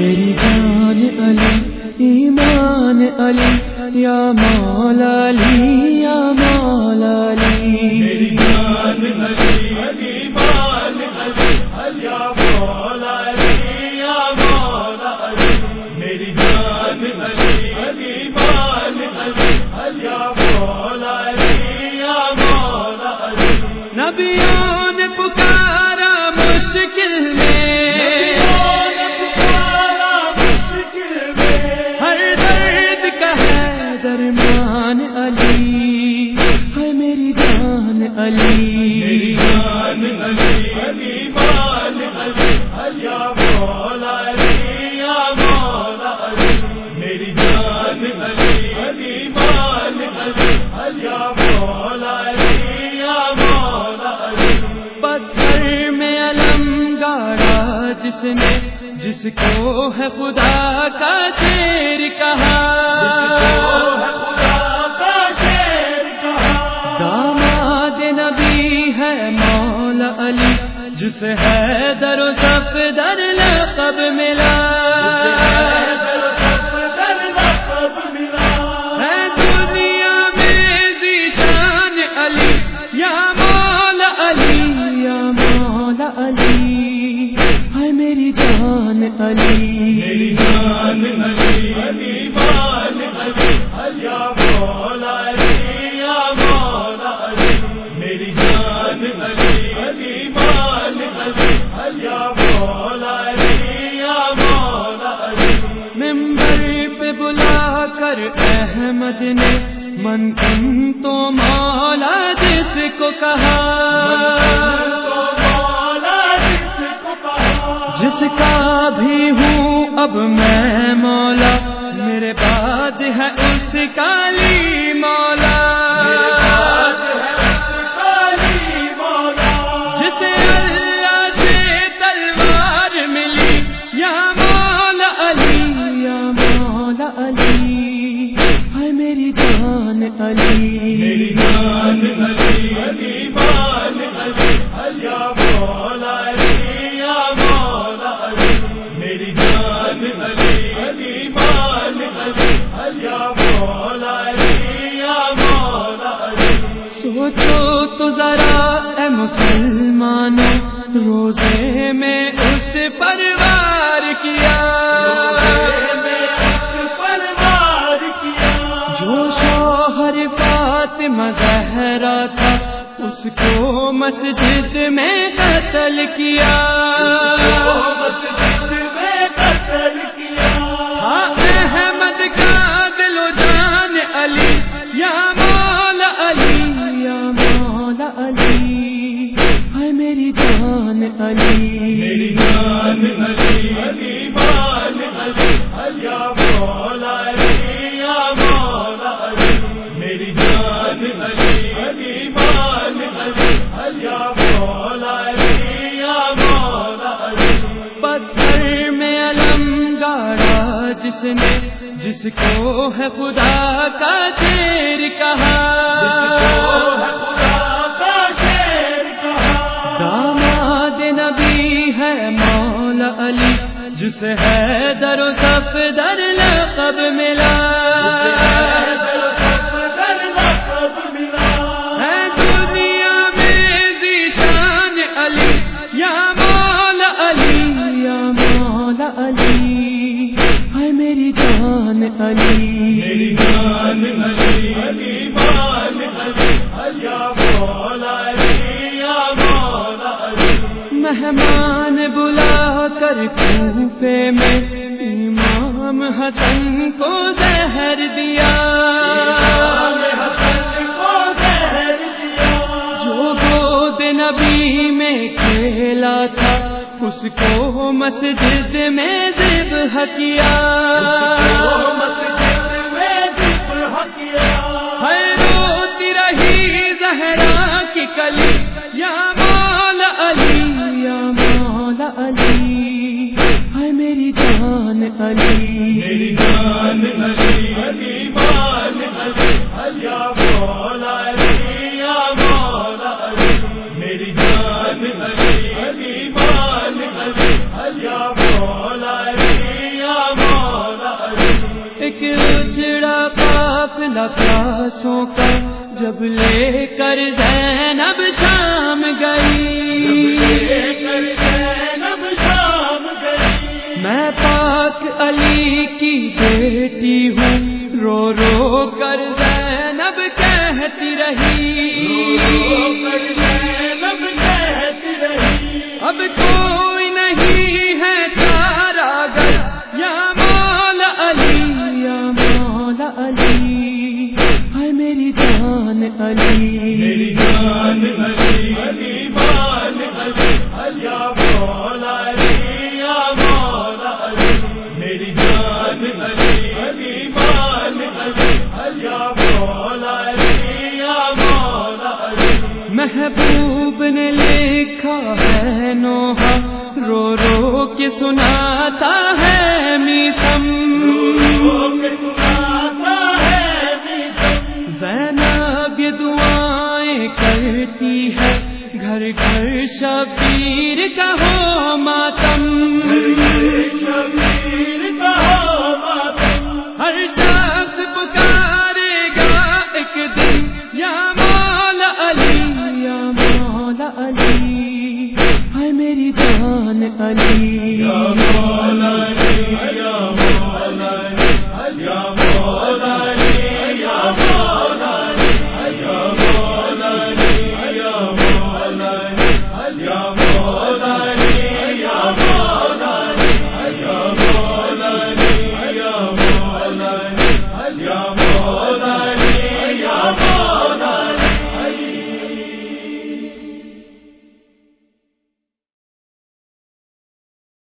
میری جان علی ایمان علی یا مولا علی یا مولا علی نبیوں نے پکارا مشکل میں۔ ہر درد کا ہے درمان علی۔ ہے میری جان علی۔ گاڑا جس نے جس کو ہے خدا کا شیر کہا۔ داماد نبی ہے مولا علی جس ہے در و سب در لقب ملا۔ احمد نے من کن تو مولا جس کو کہا۔ جس کا بھی ہوں اب میں مولا۔ میرے بعد ہے اس کالی مولا۔ جسے اللہ سے تلوار ملی یا مولا علی یا مولا علی ہے میری جان علی۔ روزے میں اس پروار کیا۔ جو شوہر فاطمہ زہرا تھا، اس کو مسجد میں قتل کیا۔ احمد کا دل و جان علی، یا مولا علی، یا مولا علی۔ جان علی۔ میری جان علی ایمان علی یا مولا علی یا مولا علی۔ میری جان علی ایمان علی یا مولا علی یا مولا علی۔ پتھر میں علم گاڑا جس نے جس کو ہے خدا کا شیر کہا۔ ہے، در و سف در لقب ملا۔ ہے دنیا میں ذیشان علی، یا مولا علی، یا مولا علی۔ ہے میری جان علی۔ میری جان علی ایمان علی علی مولا علی۔ مہمان بلا کر کوفے میں امام حسن کو زہر دیا۔ جو گود نبی میں کھیلا تھا اس کو مسجد میں ذبح کیا ہے روتی رہی زہرا کی کلی میری جان علی۔ میری جان علی علی مال علی یا مولا علی یا مولا علی۔ میری جان علی علی مال علی یا مولا علی یا مولا علی۔ ایک اجڑا قافلہ پیاسوں کا جب لے کر زینب شام گئی۔ بیٹی ہوں، رو رو کر زینب کہتی رہی۔ زینب کہتی رہی اب کوئی نہیں ہے تارا گر یا مولا علی، یا مولا علی۔ ہے میری جان علی۔ میری جان علی علی مال علی، یا مولا علی۔ محبوب نے لکھا ہے نوحہ رو رو کے سناتا ہے میتم زینب یہ دعائیں کرتی ہے گھر گھر شبیر کا ہو ماتم۔ ہر شخص پکار